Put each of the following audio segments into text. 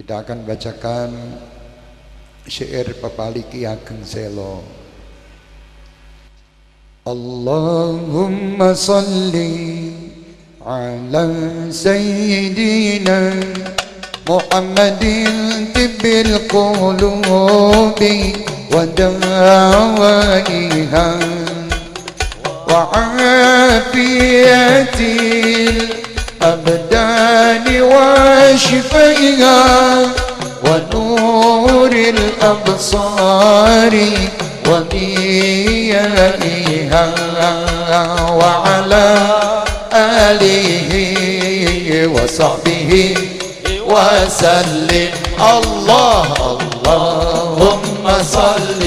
Kita akan bacakan syair Papali Ki Ageng Selo. Allahumma salli ala sayyidina Muhammadin tibbil qulubi wa dawaiha wa afiyatil abdani وشفيها ونور الأبصار وضيائها وعلى آله وصحبه وسلم. الله اللهم صلِّ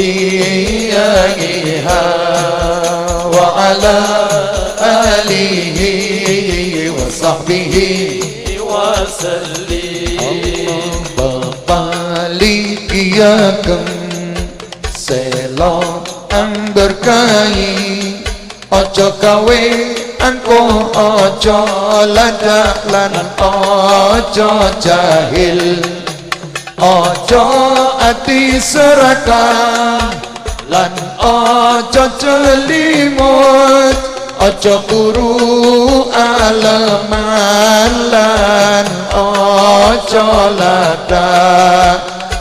ضيائها وعلى آله وصحبه وسلم Balik ya kem Selo ang berkahi Ojo kawe angko ojo ladak lan ojo jahil Ojo ati serakah lan aja celimut. Aja kuru aleman lan aja lada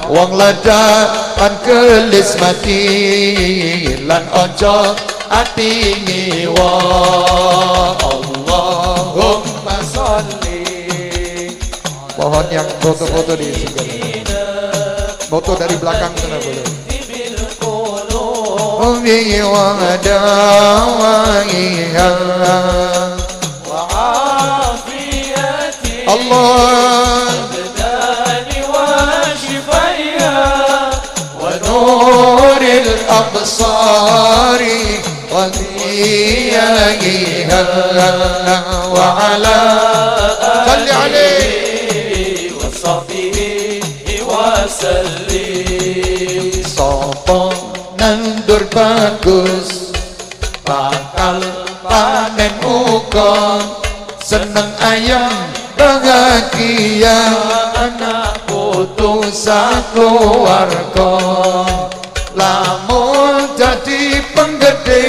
wong lada kan kelis mati lan aja ati ngiwa pohon yang foto-foto di sini foto dari belakang sana boleh به ودوائها وعافيتي الله أبداني وشفيها ونور الأبصار وضيائها وعلى صل عليه bagus. Bakal panen uga. Seneng ayam bahagia. Anak putu keluarga. Lamun jadi penggede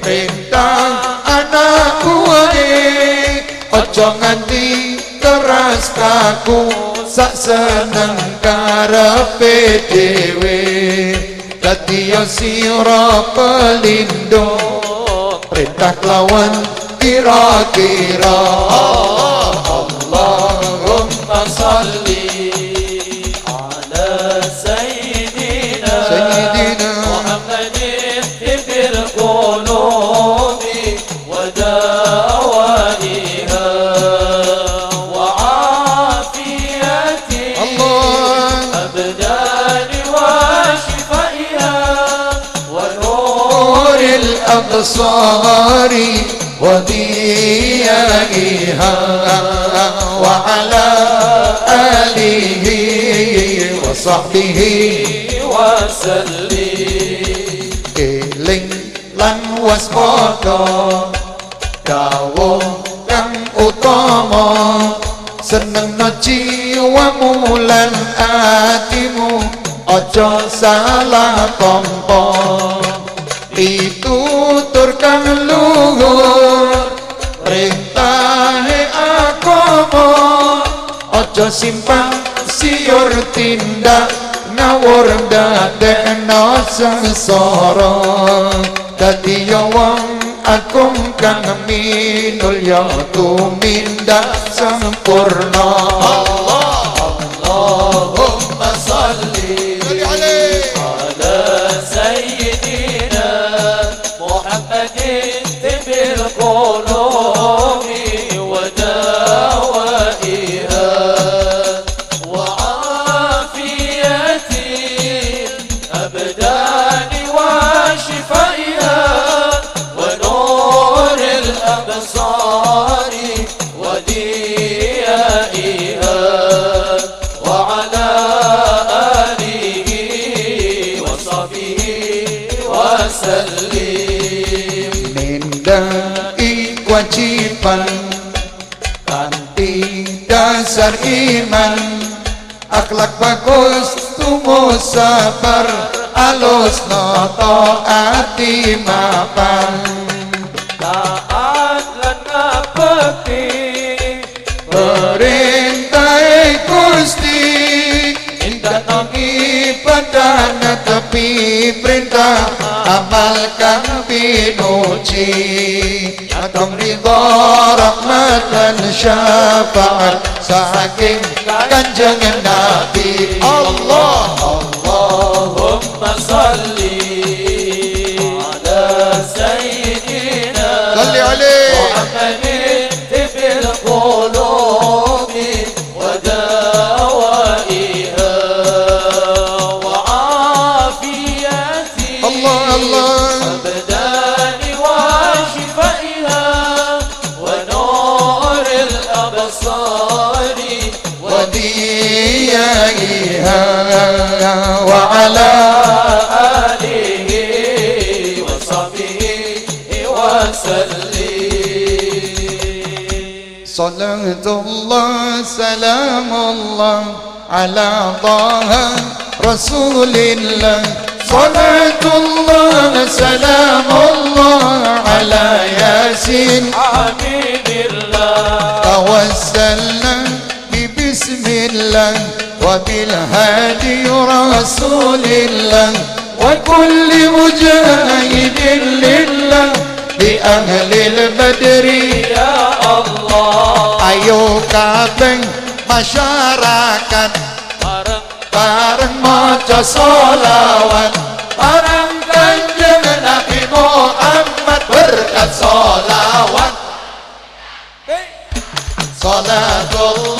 perintah anak buahe ojo nganti keras kaku sak seneng karepe dhewe Dadi ya sira pelindung Perintah lawan kira-kira. Allahumma salli الأبصار وضيائها وعلى آله وصحبه وسلم إلين lan waspada dawuh kang utama seneng jiwamu lan atimu aja salah dituturkan luhur perintahe agama aja simpang siur tindak ngawur dadekno sengsara. Dadi yo wong agung kang minul ya tumindak sempurna salim. Minda ikwajiban Tanti dasar iman. Akhlak bagus tumo sabar Alus noto ati mapan. Taat lana peti Perintah ikusti Indah tong ibadah tapi perintah amal kang pinuci Atom rito rahmat dan syafaat Saking kanjeng Nabi Allah, Allah. وعلى آله وصحبه وسلم. صلاة الله سلام الله على طه رسول الله. صلاة الله سلام الله على ياسين. حبيب الله. توسلنا ببسم الله. وبالهادي رسول الله وكل مجاهد لله بأهل البدر. يا الله. أيو كابن مشاركا. بارن موت صلوات بارن كنجم نبي محمد. بركة صلوات. صلاة الله.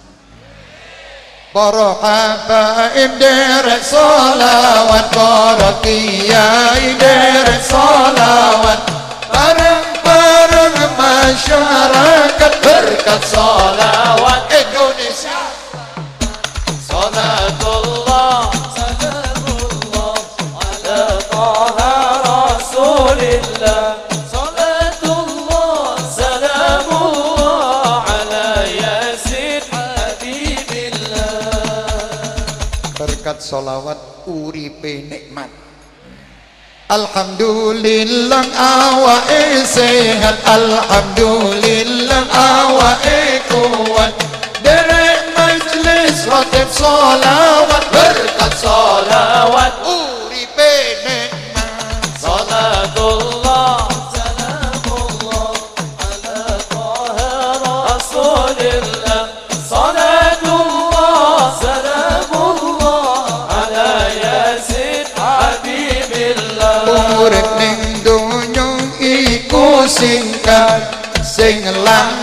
Para habaib derek solawat Para kiai derek solawat Bareng-bareng masyarakat berkat solawat berkat solawat uripe nikmat. Alhamdulillah awake sehat Alhamdulillah awake kuat. Derek majlis rotib solawat berkat solawat sing sing along.